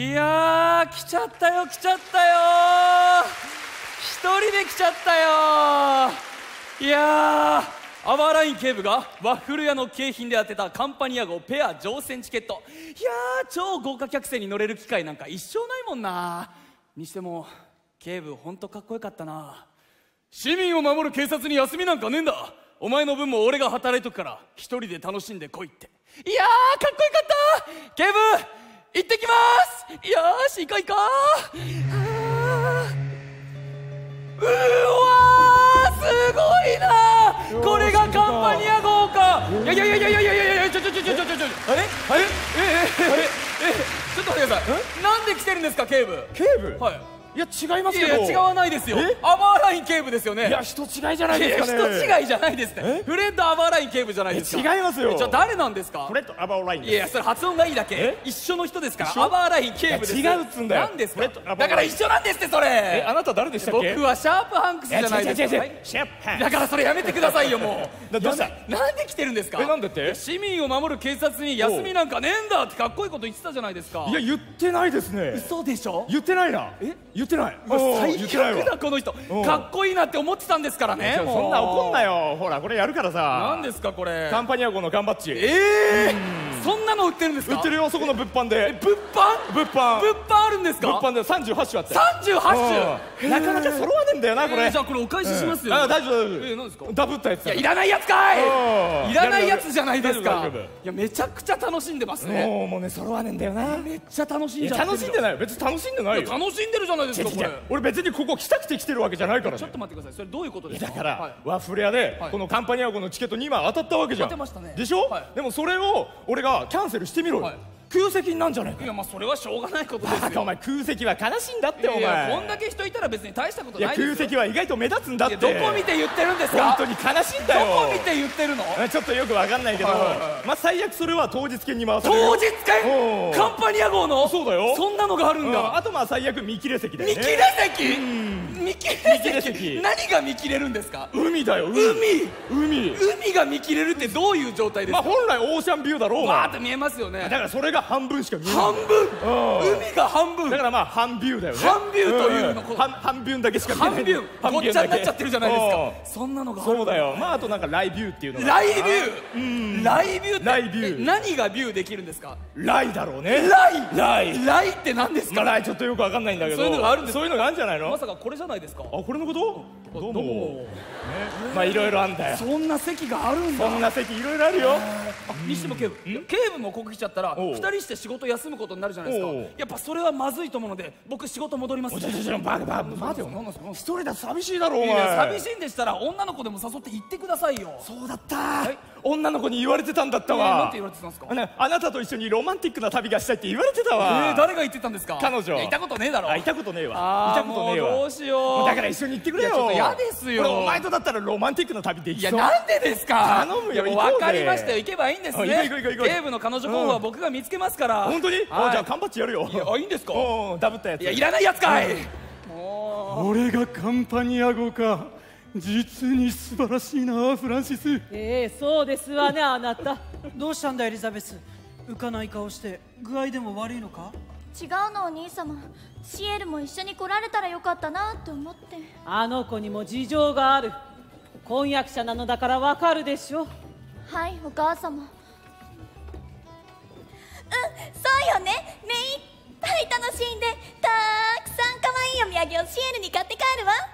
いやー来ちゃったよ来ちゃったよ。一人で来ちゃったよ。いやーアワーライン警部がワッフル屋の景品で当てたカンパニア号ペア乗船チケット。いやー超豪華客船に乗れる機会なんか一生ないもんな。にしても警部ほんとかっこよかったな。市民を守る警察に休みなんかねえんだ。お前の分も俺が働いとくから一人で楽しんでこいって。いやーかっこよかった。警部し行こう行こう。うわーすごいなこれがカンパニア号かいやいやいやいやいやいやいやちょちょちょちょちょちょちょあれ？あれ？えええええちょっと待ってくださいなんで来てるんですか警部警部はいいや違いますけど。違わないですよ。え？アバーライン警部ですよね。いや人違いじゃないですかね。人違いじゃないですね。え？フレッド・アバーライン警部じゃないですか。え違いますよ。えじゃあ誰なんですか？フレッドアバーラインいやそれ発音がいいだけ。え？一緒の人ですからアバーライン警部です。違うっつんだよ。何ですか？だから一緒なんですってそえれあなた誰でしたっけ？僕はシャープハンクスじゃないですか。だからそれやめてくださいよもう。だどうした？なんで来てるんですか？えなんでって？市民を守る警察に休みなんかねえんだってかっこいいこと言ってたじゃないですか。いや言ってないですね。嘘でしょ？言ってないな。え？言ってない。最悪だこの人。うん。かっこいいなって思ってたんですからね。そんな怒んなよ。ほらこれやるからさ。何ですかこれ。カンパニア号の缶バッジ。ええそんなの売ってるんですか？売ってるよそこの物販で。物販？物販。物販あるんですか？物販で38種あって。38うん。なかなか揃わねえんだよなこれ。じゃあこれお返ししますよ。あ大丈夫大丈夫。ダブったやついらないやつかい！うん。いらないやつじゃないですか。いやめちゃくちゃ楽しんでますね。もうもうね揃わねえんだよな。めっちゃ楽しんいじゃ楽しんでないよ別に楽しんでないいよや楽しんでるじゃないですかこれ。俺別にここ来たくて来てるわけじゃないからね。ちょっと待ってください。それどういうことですか？だから、はい。ワッフル屋で、はい。このカンパニア号のチケット2枚当たったわけじゃん。当てましたね。でしょ、はい。でもそれを俺がキャャンセルしてみろよ、はい。空席になんじゃないやまあそれはしょうがないことですよ。お前空席は悲しいんだってお前。こんだけ人いたら別に大したことない空席は意外と目立つんだって。どこ見て言ってるんですか？本当に悲しいんだよ。どこ見て言ってるの？えちょっとよくわかんないけど、まあ最悪それは当日券に回され当日券？カンパニア号の？そうだよ。そんなのがあるんうん。だあとまあ最悪見切れ席だよね。見切れ席？見切れ席。席。何が見切れるんですか？海だよ海。海。海。が見切れるってどういう状態ですか？まあ本来オーシャンビューだろうが。わーって見えますよね。だからそれがが半分しか見えない。半分？海が半分？だからまあ半ビューだよね。半ビューというの？半半ビューだけしか見えない。半ビュー？ごっちゃになっちゃってるじゃないですか。そんなのがそうだよ。まああとなんかライビューっていうのが。ライビュー？ライビューって？ライビュー。何がビューできるんですか？ライだろうね。ライライライって何ですか？ライちょっとよくわかんないんだけど。そういうのがあるんですそういうのがあるんじゃないの？まさかこれじゃないですか？あこれのこと？どう？も。ね。まあいろいろあんだよ。そんな席があるんだ。そんな席いろいろあるよ。にしても警部。警部もここ来ちゃったら2人2して仕事休むことになるじゃないですか。やっぱそれはまずいと思うので僕仕事戻ります。じゃじゃじゃバカバカ待てよ一人だ寂しいだろお前。寂しいんでしたら女の子でも誘って行ってくださいよ。そうだった、女の子に言われてたんだったわ。えーなんて言われてたんですか？あねあなたと一緒にロマンティックな旅がしたいって言われてたわ。えー誰が言ってたんですか？彼女。いたことねえだろ。あいたことねえわ。いたことねえわ。どうしよう。だから一緒に行ってくれよ。いやちょっと嫌ですよ。俺お前とだったらロマンティックな旅できそう。いやなんでですか？頼むよ分かりましたよ。行けばいいんですあね行こう行こう行こう。警部の彼女候補は僕が見つけますから。本当に？はい。あじゃあ缶バッジやるよ。いやあいいんですか？ダブったやつ。いやいらないやつかい。も俺がカンパニア号か実に素晴らしいなフランシス。ええそうですわねあなた。どうしたんだエリザベス。浮かない顔して具合でも悪いのか？違うのお兄様。シエルも一緒に来られたらよかったなって思って。あの子にも事情がある。婚約者なのだからわかるでしょ。はいお母様。うんそうよね。目いっぱい楽しんでたくさん可愛いお土産をシエルに買って帰るわ「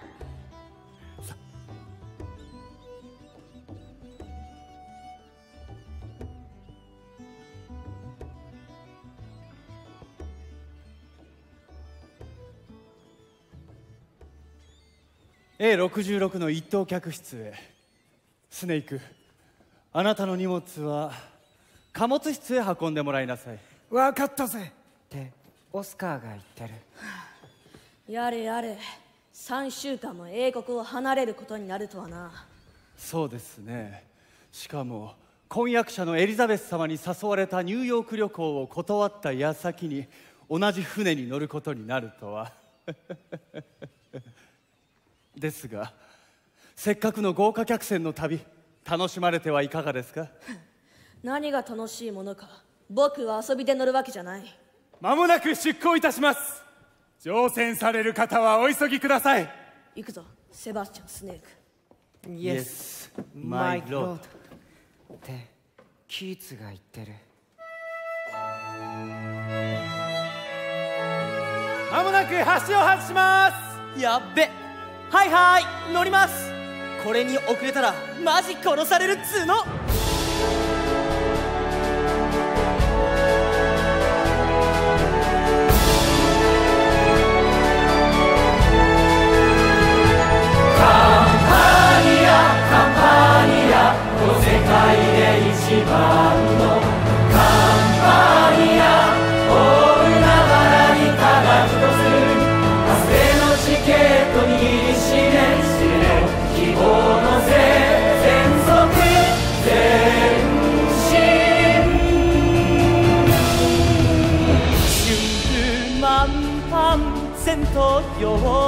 A66 の一等客室へ。スネークあなたの荷物は貨物室へ運んでもらいなさい」分かったぜ。ってオスカーが言ってる。やれやれ。3週間も英国を離れることになるとはな。そうですね。しかも婚約者のエリザベス様に誘われたニューヨーク旅行を断った矢先に同じ船に乗ることになるとはですがせっかくの豪華客船の旅楽しまれてはいかがですか？何が楽しいものか僕は遊びで乗るわけじゃない。間もなく出港いたします。乗船される方はお急ぎください。行くぞセバスチャンスネーク。Yes, my my lord. lord. ってキーツが言ってる。間もなく橋を外します。やっべはいはい乗ります。これに遅れたらマジ殺されるっつーの。oh.